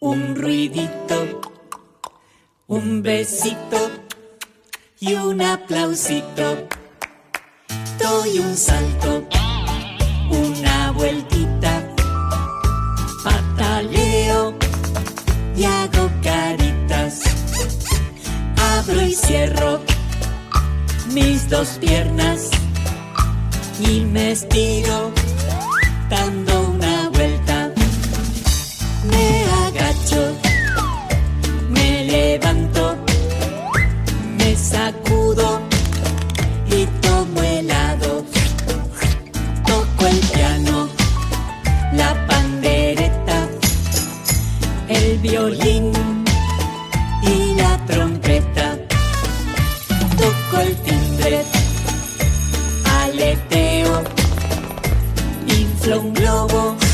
un ruidito, un besito y un aplausito. Doy un salto, una vueltita, pataleo y hago caritas. Abro y cierro mis dos piernas y me estiro levanto, me sacudo y tomo helado. Toco el piano, la pandereta, el violín y la trompeta. Toco el timbre, aleteo, inflo un globo